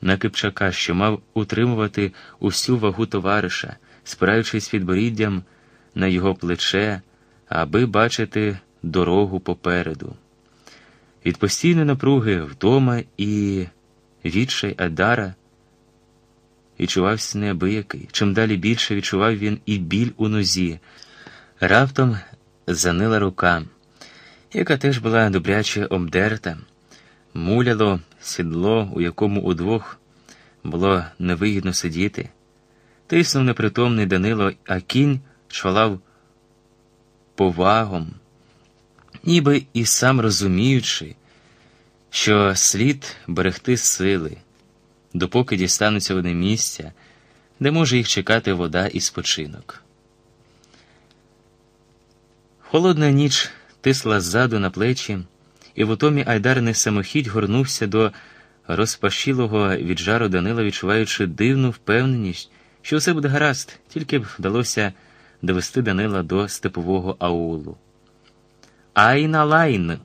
на Кипчака, що мав утримувати усю вагу товариша, спираючись підборіддям на його плече, аби бачити дорогу попереду. Від постійної напруги вдома і відчай Адара відчувався неабиякий. Чим далі більше відчував він і біль у нозі. Раптом занила рука, яка теж була добряче обдерта, муляло сідло, у якому удвох було невигідно сидіти. Тиснув непритомний Данило, а кінь чвалав повагом, ніби і сам розуміючи, що слід берегти сили, допоки дістануться вони місця, де може їх чекати вода і спочинок. Холодна ніч тисла ззаду на плечі, і в утомі Айдар самохідь горнувся до розпашілого від жару Данила, відчуваючи дивну впевненість, що все буде гаразд, тільки б вдалося довести Данила до степового аулу. Айна лайн,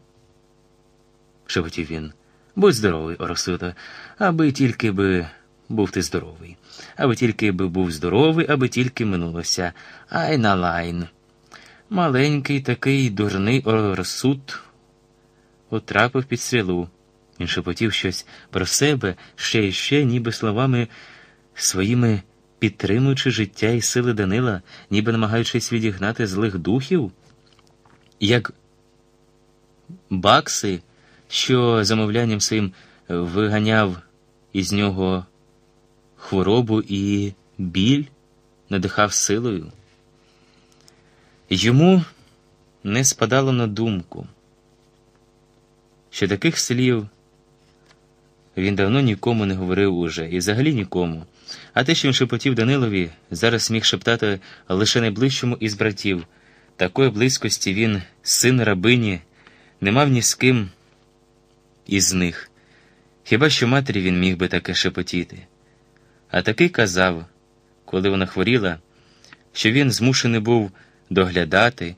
шепотів він. Будь здоровий, Оросито, аби тільки би був ти здоровий, аби тільки би був здоровий, аби тільки минулося. Айна лайн. Маленький такий дурний Оросут потрапив під стрілу. Він шепотів щось про себе ще й ще, ніби словами своїми підтримуючи життя і сили Данила, ніби намагаючись відігнати злих духів, як бакси, що замовлянням своїм виганяв із нього хворобу і біль, надихав силою. Йому не спадало на думку, що таких слів він давно нікому не говорив уже, і взагалі нікому. А те, що він шепотів Данилові, зараз міг шептати лише найближчому із братів. Такої близькості він, син рабині, не мав ні з ким із них. Хіба що матері він міг би таке шепотіти. А такий казав, коли вона хворіла, що він змушений був доглядати,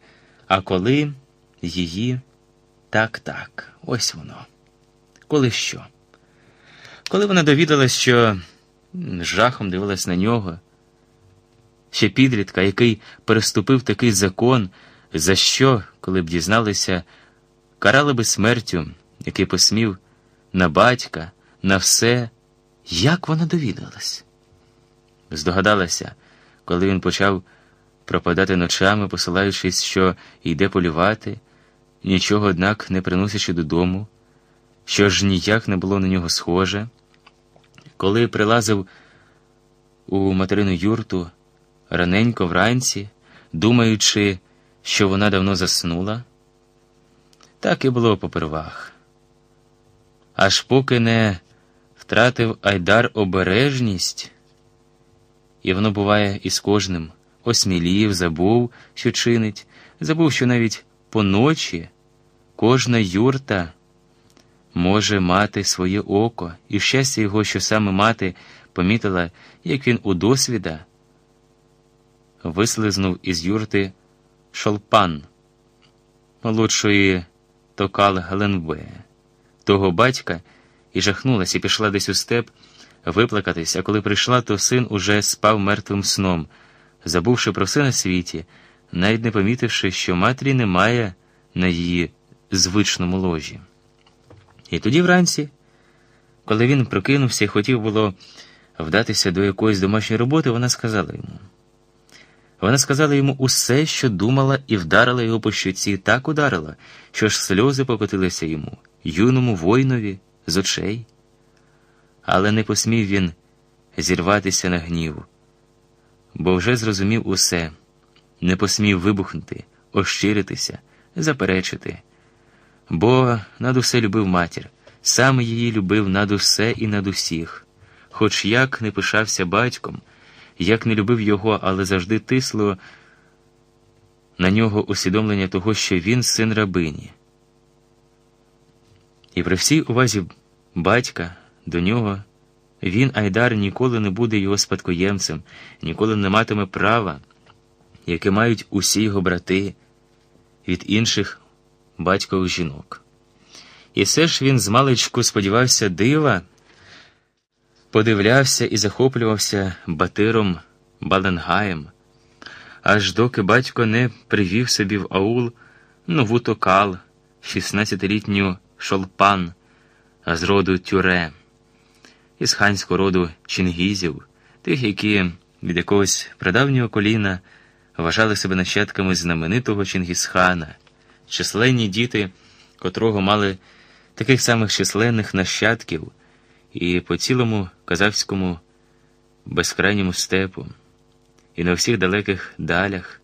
а коли її так, так, ось воно. Коли що? Коли вона довідалась, що жахом дивилась на нього, ще підлітка, який переступив такий закон, за що, коли б дізналися, карали би смертю, який посмів на батька, на все, як вона довідалась? Здогадалася, коли він почав пропадати ночами, посилаючись, що йде полювати, нічого, однак, не приносячи додому, що ж ніяк не було на нього схоже. Коли прилазив у материну юрту раненько вранці, думаючи, що вона давно заснула, так і було попервах. Аж поки не втратив Айдар обережність, і воно буває із кожним осмілів, забув, що чинить, забув, що навіть поночі кожна юрта може мати своє око, і щастя його, що саме мати помітила, як він у досвіда вислизнув із юрти шолпан молодшої токал Галенбе, того батька, і жахнулась, і пішла десь у степ виплакатись, а коли прийшла, то син уже спав мертвим сном, забувши про все на світі, навіть не помітивши, що матері немає на її звичному ложі. І тоді вранці, коли він прокинувся і хотів було вдатися до якоїсь домашньої роботи, вона сказала йому. Вона сказала йому усе, що думала, і вдарила його по щоці, так ударила, що ж сльози покотилися йому, юному воїнові з очей. Але не посмів він зірватися на гнів, бо вже зрозумів усе, не посмів вибухнути, ощиритися, заперечити бо над усе любив матір, сам її любив над усе і над усіх, хоч як не пишався батьком, як не любив його, але завжди тисло на нього усвідомлення того, що він син рабині. І при всій увазі батька до нього він, Айдар, ніколи не буде його спадкоємцем, ніколи не матиме права, яке мають усі його брати від інших батькових жінок. І все ж він змалечку сподівався дива, подивлявся і захоплювався Батиром Баленгаєм, аж доки батько не привів собі в аул нову токал, 16-літню шолпан з роду тюре, із ханського роду чингізів, тих, які від якогось прадавнього коліна вважали себе нащадками знаменитого Чингісхана, численні діти, котрого мали таких самих численних нащадків, і по цілому казахському безкрайньому степу, і на всіх далеких далях.